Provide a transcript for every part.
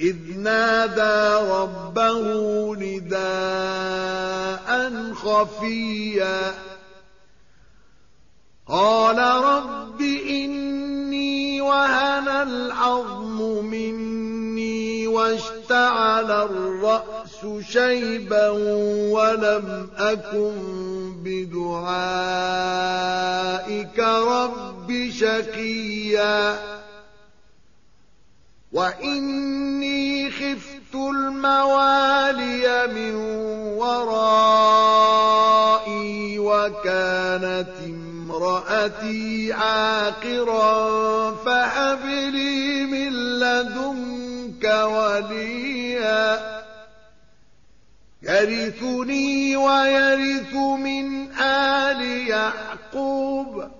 إذ نادى ربه نداء خفيا. قال رب إني وهن العظم مني واشتعل الرأس شيبا ولم أكن بدعائك رب شقيا. وإني خفت الموالي من ورائي وكانت امرأتي عاقرا فهب لي من لدنك وليا يرثني ويرث من آل يعقوب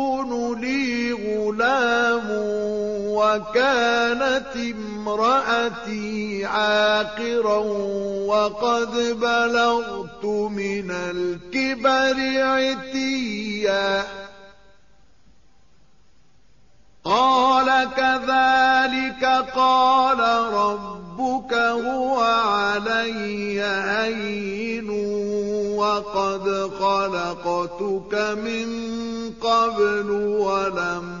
وكانت امرأتي عاقرا وقد بلغت من الكبر عتيا. قال كذلك قال ربك هو علي هين وقد خلقتك من قبل ولم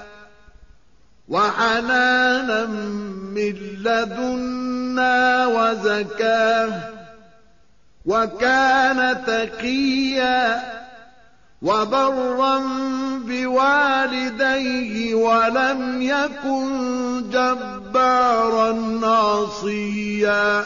وحنانا من لدنا وزكاة وكان تقيا وبرا بوالديه ولم يكن جبارا عصيا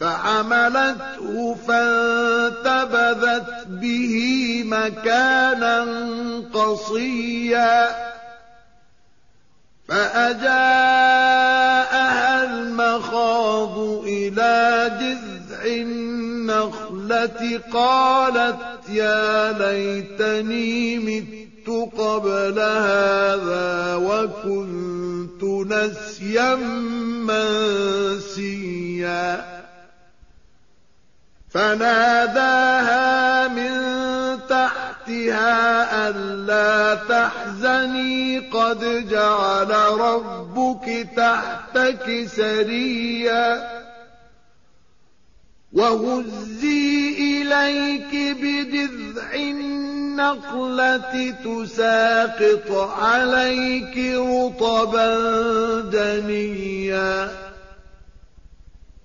فعملته فانتبذت به مكانا قصيا فأجاءها المخاض إلى جذع النخلة قالت يا ليتني مت قبل هذا وكنت نسيا منسيا فناداها من تحتها ألا تحزني قد جعل ربك تحتك سريا. وهزي إليك بجذع النخلة تساقط عليك رطبا دنيا.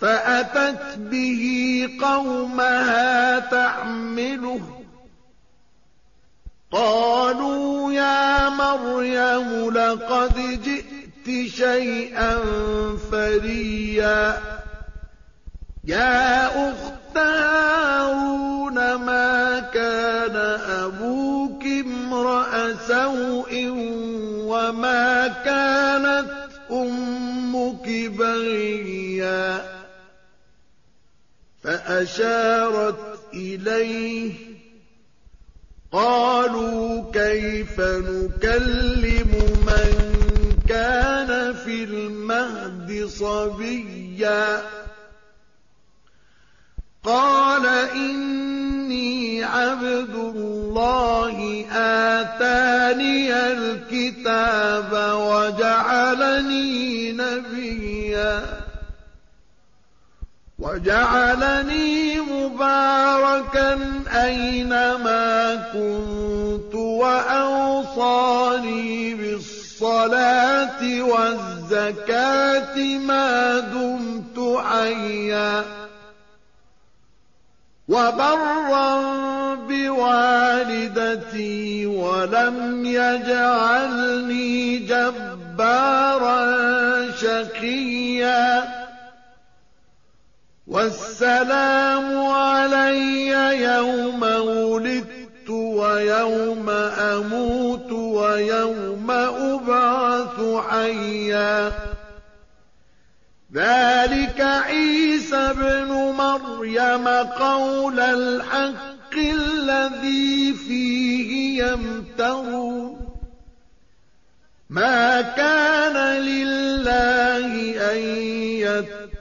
فأتت به قومها تحمله قالوا يا مريم لقد جئت شيئا فريا. يا أخت هارون ما كان أبوك امرأ سوء وما فأشارت إليه. قالوا كيف نكلم من كان في المهد صبيا؟ قال إني عبد الله آتاني الكتاب وجعلني نبيا. وجعلني مباركا أينما كنت وأوصاني بالصلاة والزكاة ما دمت حيا وبرا بوالدتي ولم يجعلني جبارا شقيا والسلام علي يوم ولدت ويوم أموت ويوم أبعث حيا. ذلك عيسى بن مريم قول الحق الذي فيه يمترون ما كان لله أن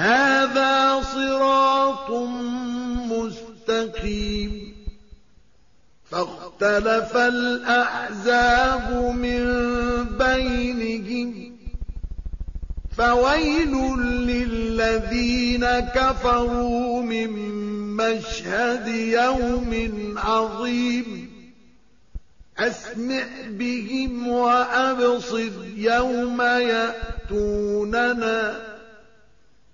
هذا صراط مستقيم. فاختلف الأحزاب من بينهم. فويل للذين كفروا من مشهد يوم عظيم. أسمع بهم وأبصر يوم يأتوننا.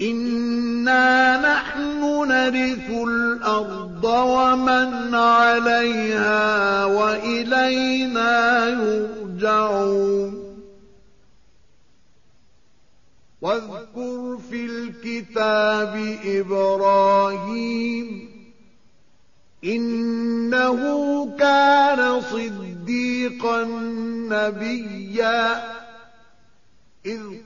إنا نحن نرث الأرض ومن عليها وإلينا يرجعون واذكر في الكتاب إبراهيم إنه كان صديقا نبيا إذ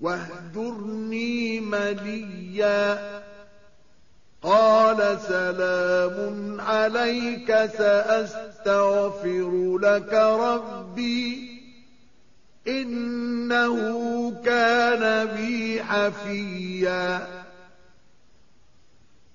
واهجرني مليا. قال سلام عليك سأستغفر لك ربي. إنه كان بي حفيا.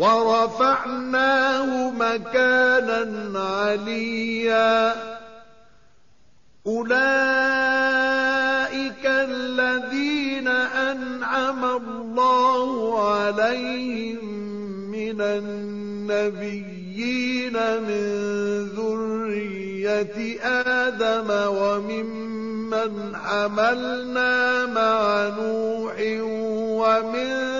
ورفعناه مكانا عليا. أولئك الذين أنعم الله عليهم من النبيين من ذرية آدم وممن حملنا مع نوح ومن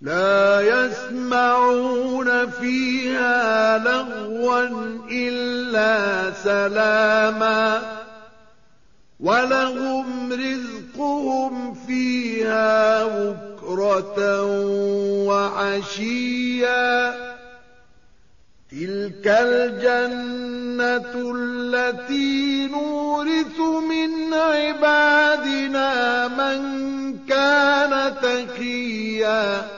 لا يسمعون فيها لغوا إلا سلاما ولهم رزقهم فيها بكرة وعشيا. تلك الجنة التي نورث من عبادنا من كان تكيا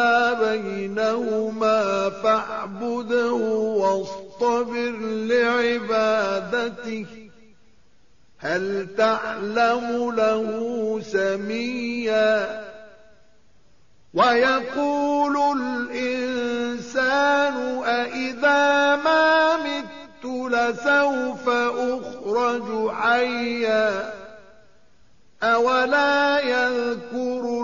بينهما فاعبده واصطبر لعبادته هل تعلم له سميا ويقول الإنسان أئذا ما مت لسوف أخرج حيا أولا يذكر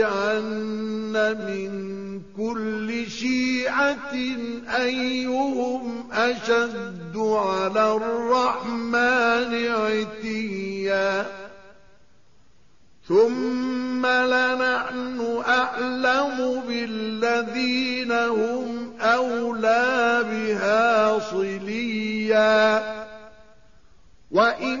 لننزعن من كل شيعة أيهم أشد على الرحمن عتيا. ثم لنحن أعلم بالذين هم أولى بها صليا. وإن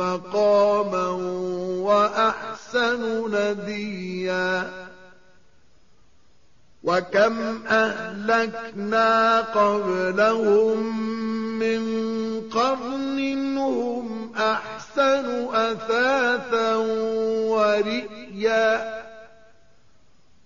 مقاما وأحسن نديا. وكم أهلكنا قبلهم من قرن هم أحسن أثاثا ورئيا.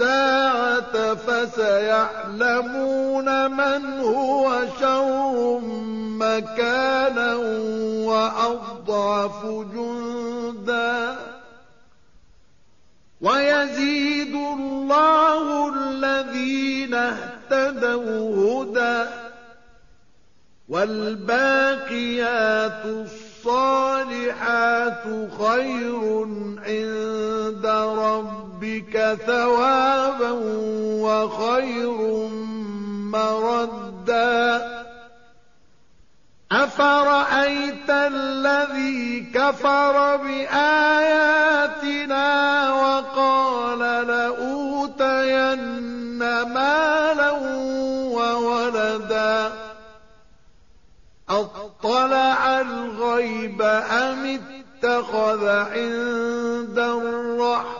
الساعة فسيعلمون من هو شر مكانا وأضعف جندا. ويزيد الله الذين اهتدوا هدى. والباقيات الصالحات خير عند ربك ثوابا وخير مردا. أفرأيت الذي كفر بآياتنا وقال لأوتين مالا وولدا؟ أطلع الغيب أم اتخذ عند الرحمن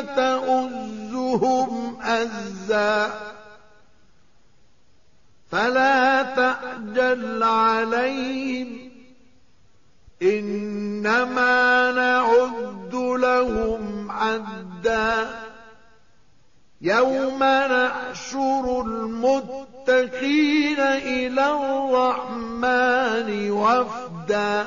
تؤزهم أزا. فلا تعجل عليهم. إنما نعد لهم عدا. يوم نحشر المتقين إلى الرحمن وفدا.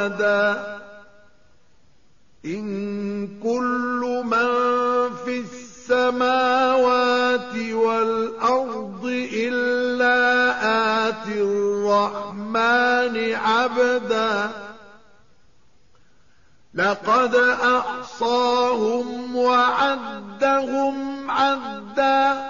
ولدا إن كل من في السماوات والأرض إلا آتي الرحمن عبدا لقد أحصاهم وعدهم عدا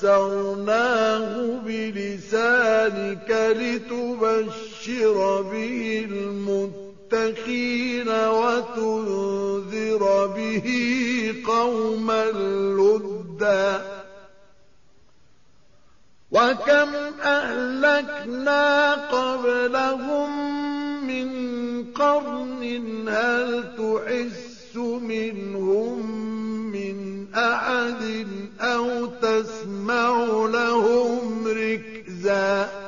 فسرناه بِلِسَانِكَ لِتُبَشِّرَ بِهِ الْمُتَّقِينَ وَتُنذِرَ بِهِ قَوْمًا لُّدًّا. وَكَمْ أَهْلَكْنَا قَبْلَهُم مِّن قَرْنٍ هَلْ تُحِسُّ مِنْهُم مِّنْ أَحَدٍ أَوْ تَسْمَعُ يَسْمَعُ لهم ركزاً.